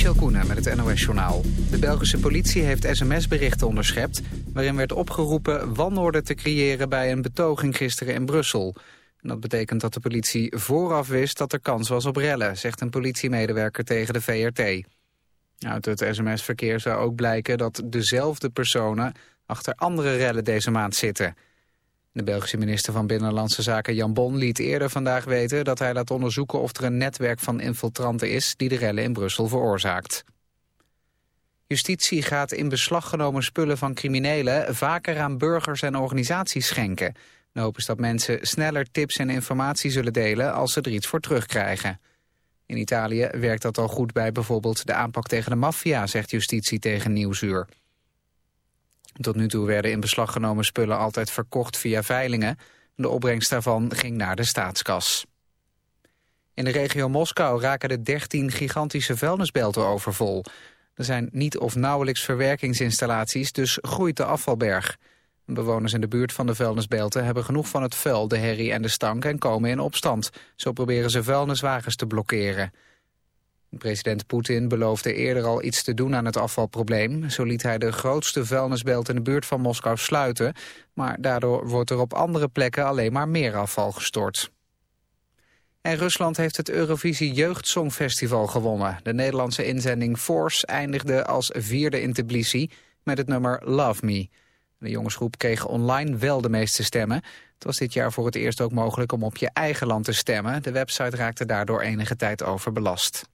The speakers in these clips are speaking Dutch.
Michel Koenen met het NOS-journaal. De Belgische politie heeft sms-berichten onderschept... waarin werd opgeroepen wanorde te creëren bij een betoging gisteren in Brussel. En dat betekent dat de politie vooraf wist dat er kans was op rellen... zegt een politiemedewerker tegen de VRT. Uit het sms-verkeer zou ook blijken dat dezelfde personen... achter andere rellen deze maand zitten... De Belgische minister van Binnenlandse Zaken Jan Bon liet eerder vandaag weten dat hij laat onderzoeken of er een netwerk van infiltranten is die de rellen in Brussel veroorzaakt. Justitie gaat in beslag genomen spullen van criminelen vaker aan burgers en organisaties schenken. De hoop dat mensen sneller tips en informatie zullen delen als ze er iets voor terugkrijgen. In Italië werkt dat al goed bij bijvoorbeeld de aanpak tegen de maffia, zegt justitie tegen Nieuwsuur. Tot nu toe werden in beslag genomen spullen altijd verkocht via veilingen. De opbrengst daarvan ging naar de staatskas. In de regio Moskou raken de 13 gigantische vuilnisbelten overvol. Er zijn niet of nauwelijks verwerkingsinstallaties, dus groeit de afvalberg. Bewoners in de buurt van de vuilnisbelten hebben genoeg van het vuil, de herrie en de stank en komen in opstand. Zo proberen ze vuilniswagens te blokkeren. President Poetin beloofde eerder al iets te doen aan het afvalprobleem. Zo liet hij de grootste vuilnisbelt in de buurt van Moskou sluiten. Maar daardoor wordt er op andere plekken alleen maar meer afval gestort. En Rusland heeft het Eurovisie Jeugdsongfestival gewonnen. De Nederlandse inzending Force eindigde als vierde in Tbilisi met het nummer Love Me. De jongensgroep kreeg online wel de meeste stemmen. Het was dit jaar voor het eerst ook mogelijk om op je eigen land te stemmen. De website raakte daardoor enige tijd overbelast.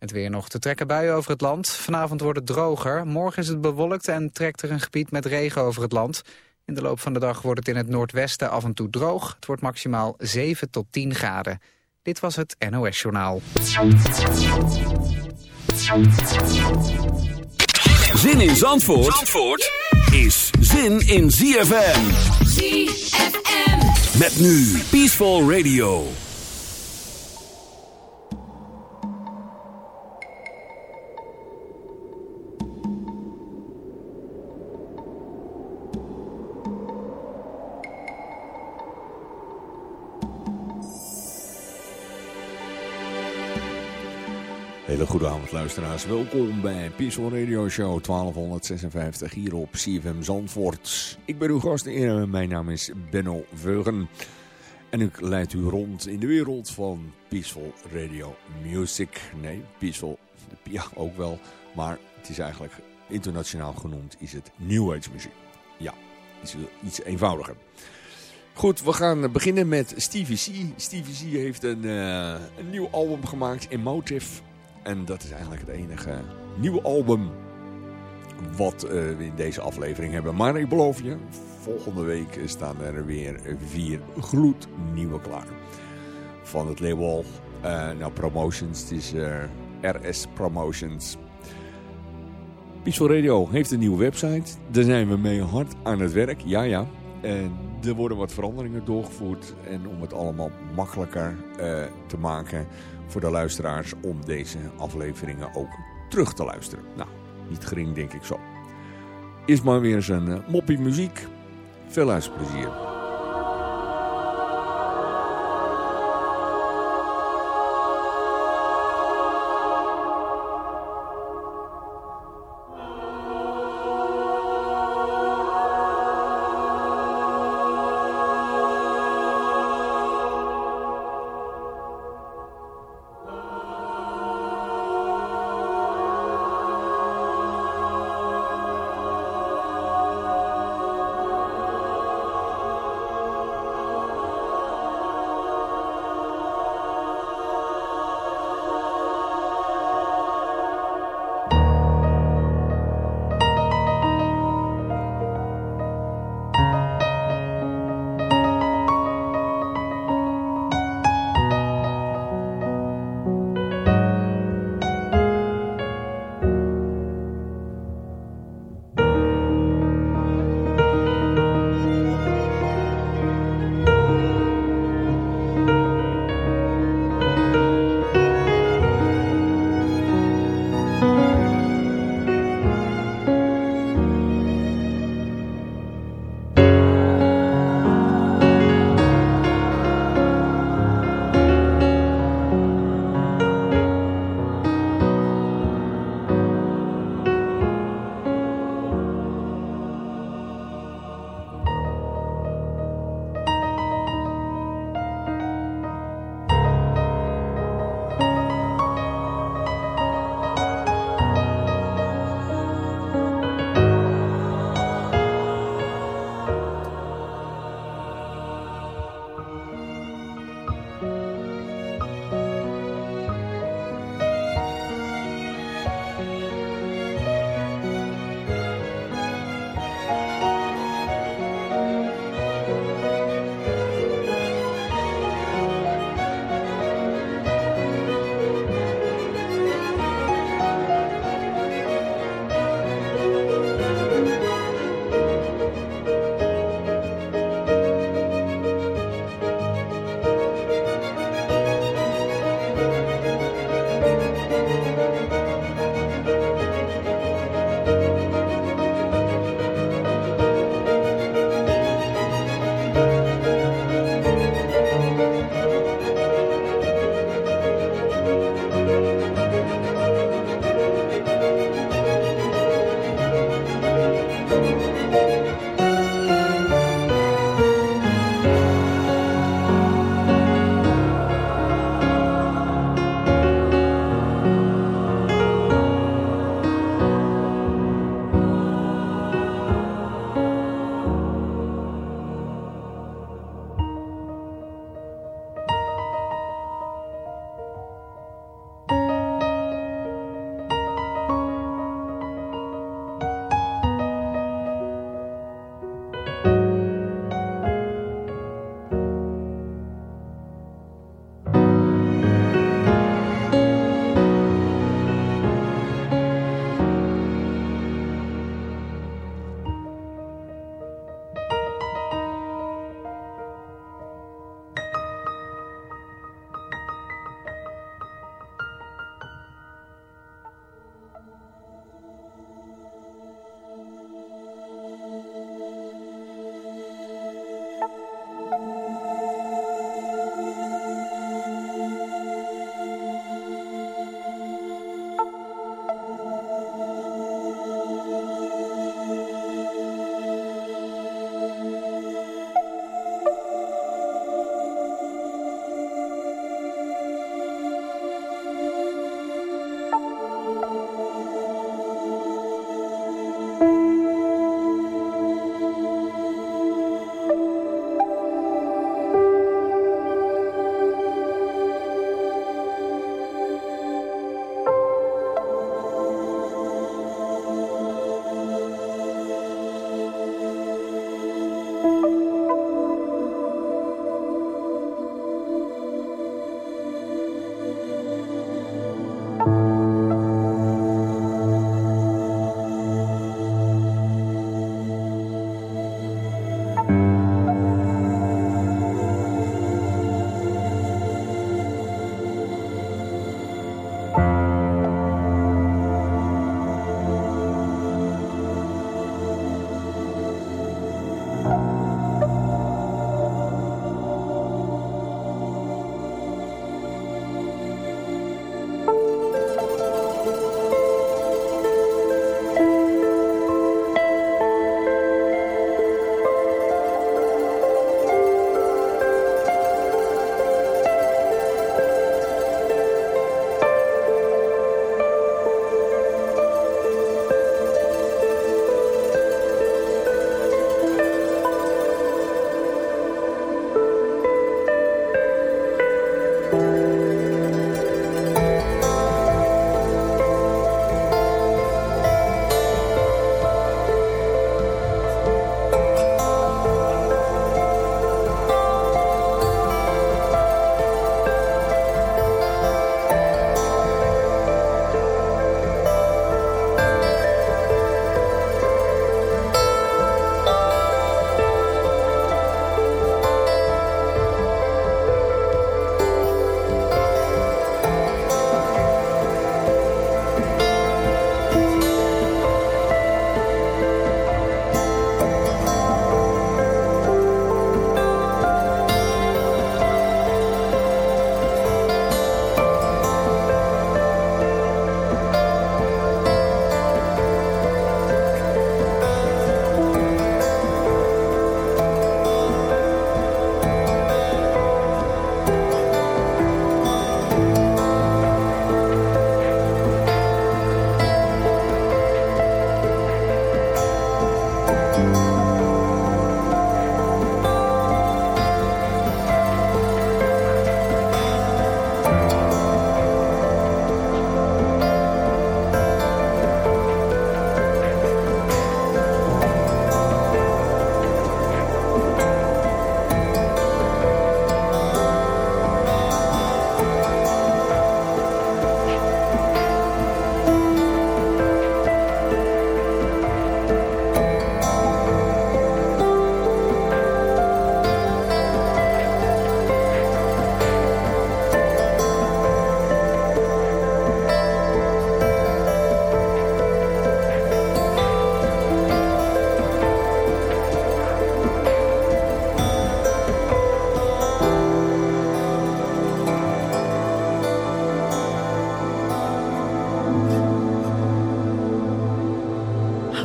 Het weer nog te trekken buien over het land. Vanavond wordt het droger. Morgen is het bewolkt en trekt er een gebied met regen over het land. In de loop van de dag wordt het in het noordwesten af en toe droog. Het wordt maximaal 7 tot 10 graden. Dit was het NOS Journaal. Zin in Zandvoort, Zandvoort is zin in ZFM. ZFM. Met nu Peaceful Radio. Hele goede avond luisteraars, welkom bij Peaceful Radio Show 1256 hier op CFM Zandvoort. Ik ben uw gast en mijn naam is Benno Veugen. En ik leid u rond in de wereld van Peaceful Radio Music. Nee, Peaceful, ja ook wel, maar het is eigenlijk internationaal genoemd is het New Age muziek. Ja, iets, iets eenvoudiger. Goed, we gaan beginnen met Stevie C. Stevie C heeft een, uh, een nieuw album gemaakt, Emotive. En dat is eigenlijk het enige nieuwe album wat uh, we in deze aflevering hebben. Maar ik beloof je, volgende week staan er weer vier gloednieuwe klaar. Van het label uh, nou, Promotions, het is uh, RS Promotions. Peaceful Radio heeft een nieuwe website. Daar zijn we mee hard aan het werk, ja ja. En er worden wat veranderingen doorgevoerd. En om het allemaal makkelijker te maken voor de luisteraars om deze afleveringen ook terug te luisteren. Nou, niet gering denk ik zo. Is maar weer een uh, moppie muziek. Veel luisterplezier.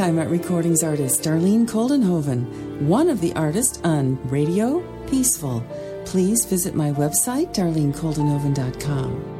Time Out Recordings artist Darlene Coldenhoven, one of the artists on Radio Peaceful. Please visit my website, darlenecoldenhoven.com.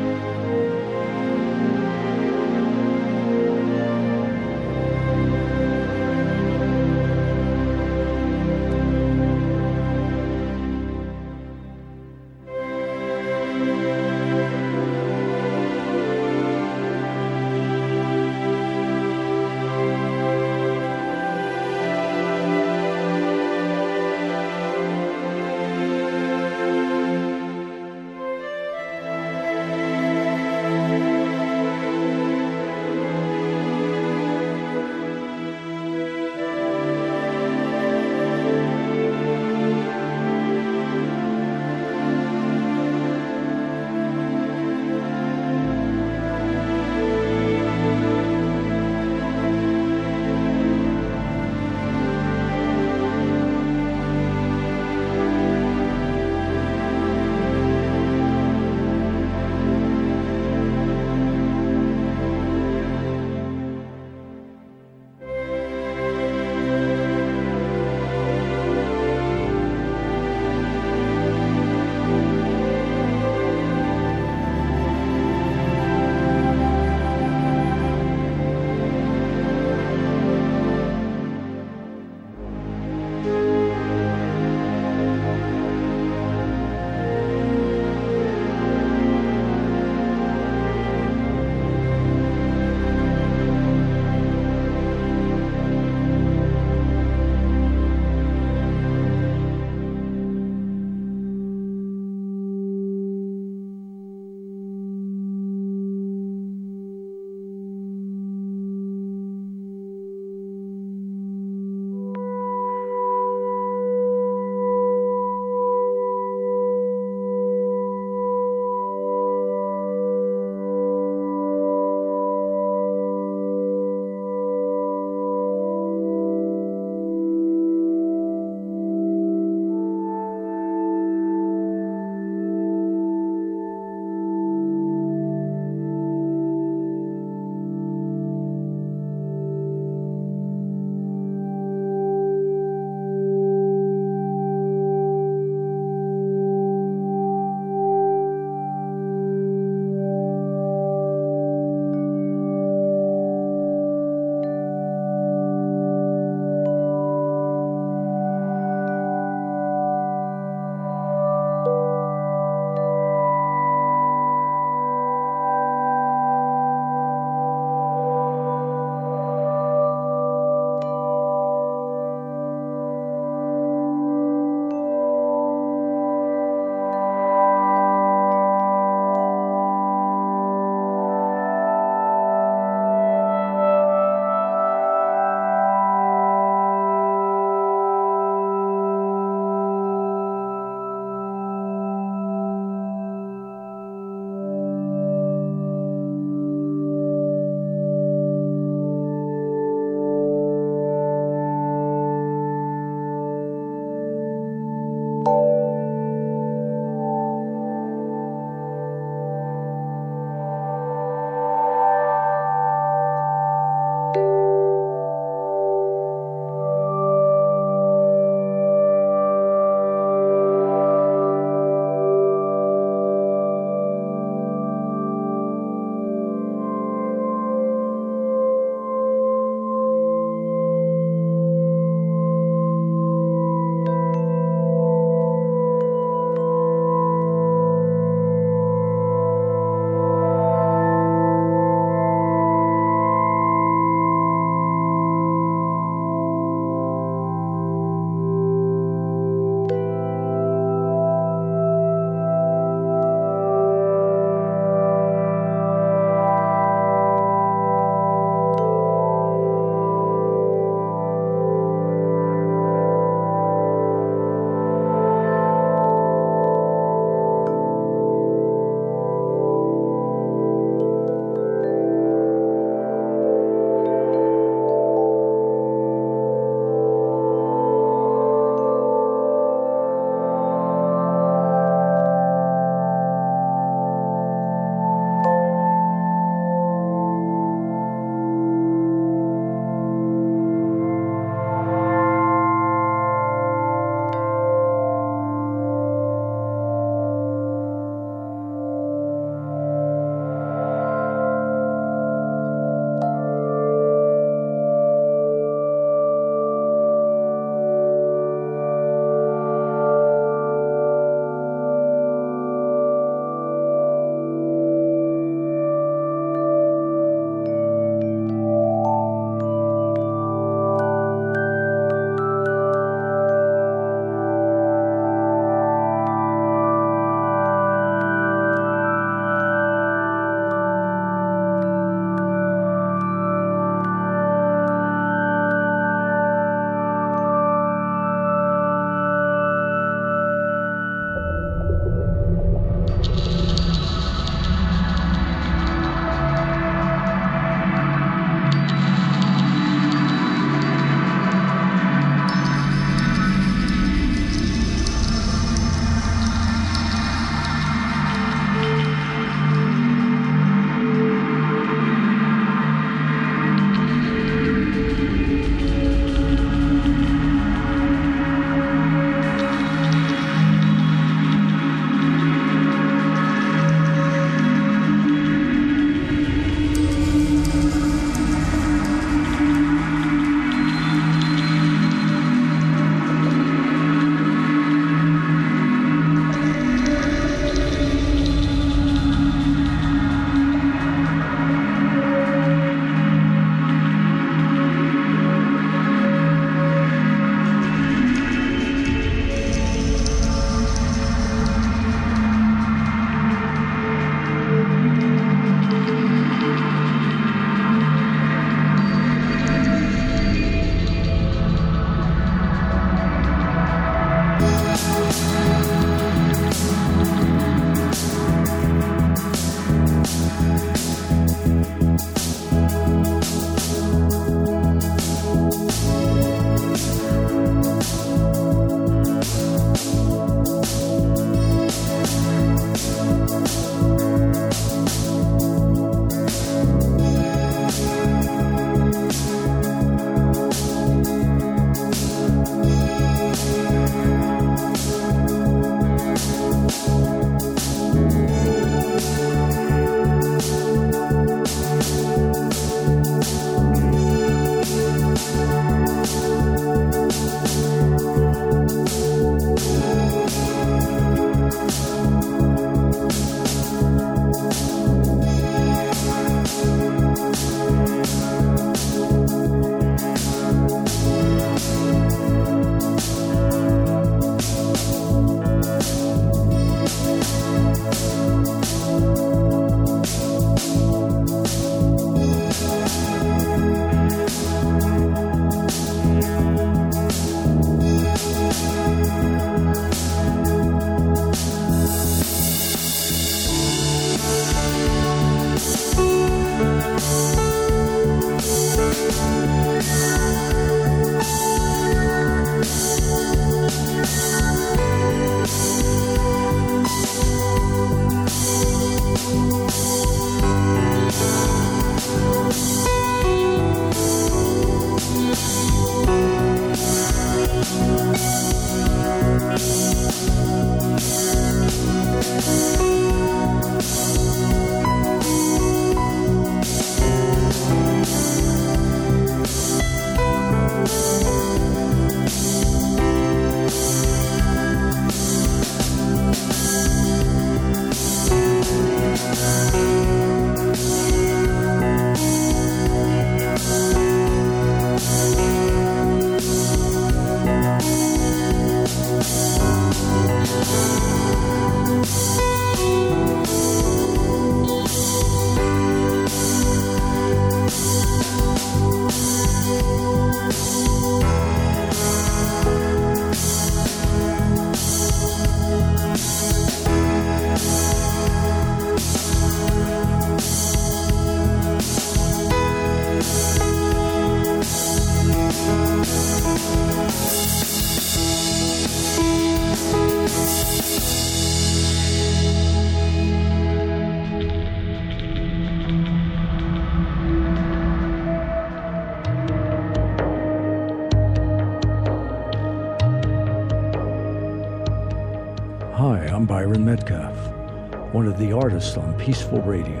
artists on Peaceful Radio.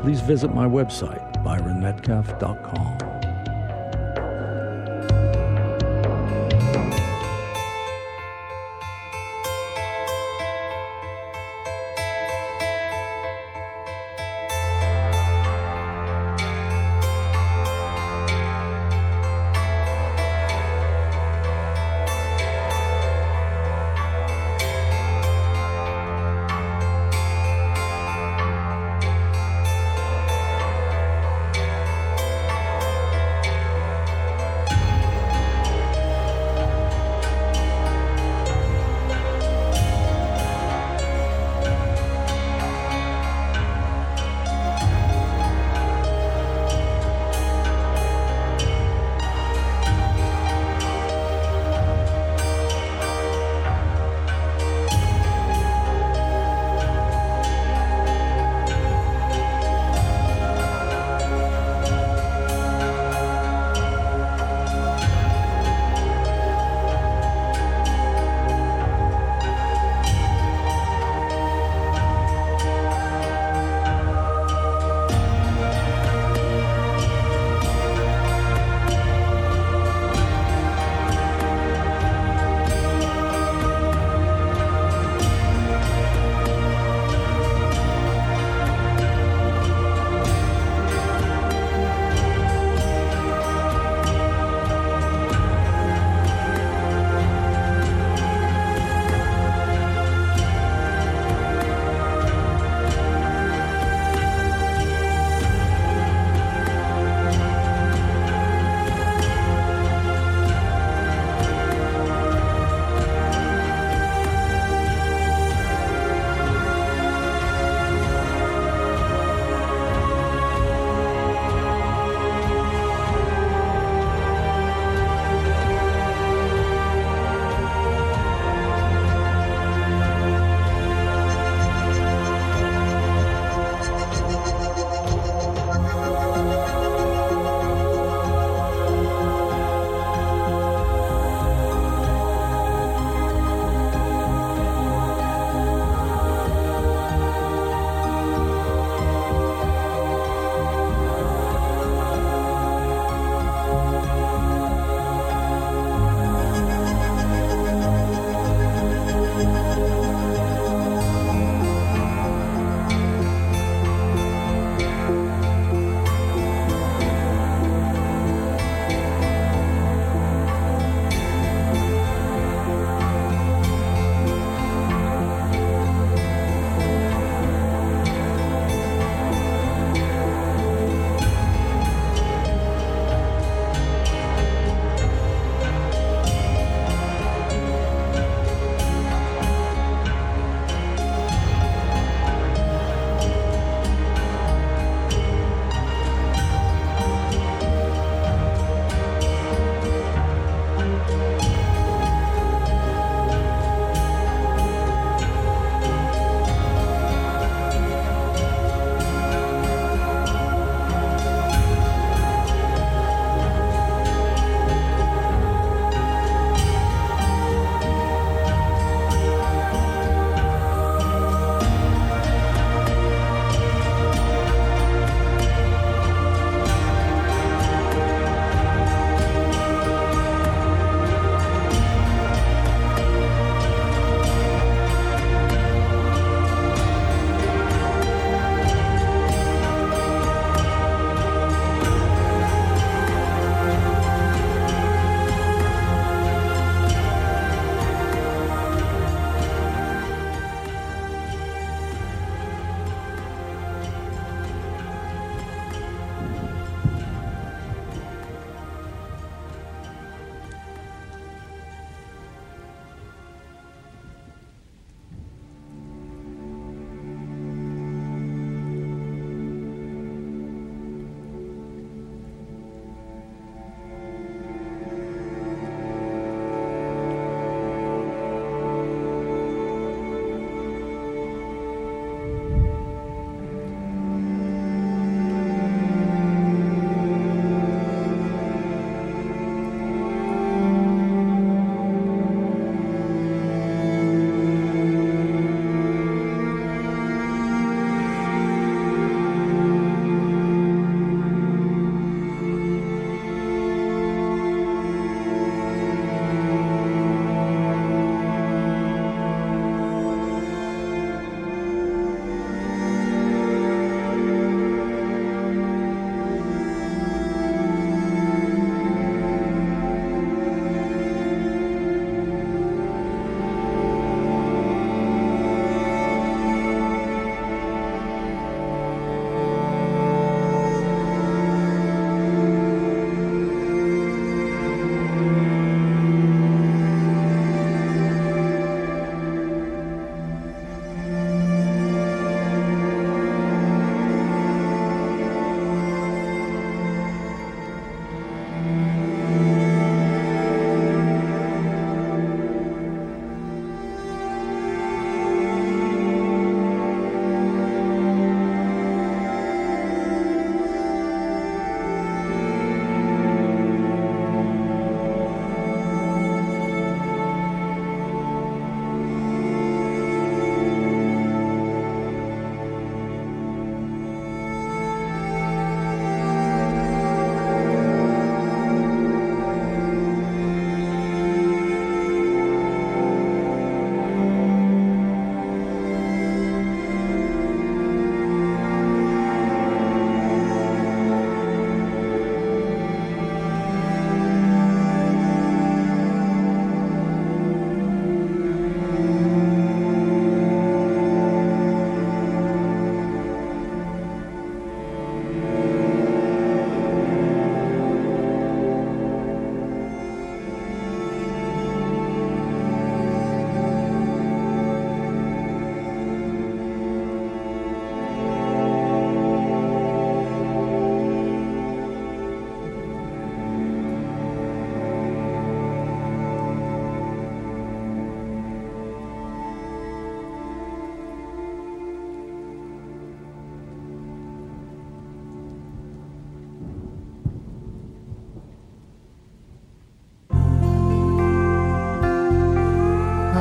Please visit my website, byronmetcalf.com.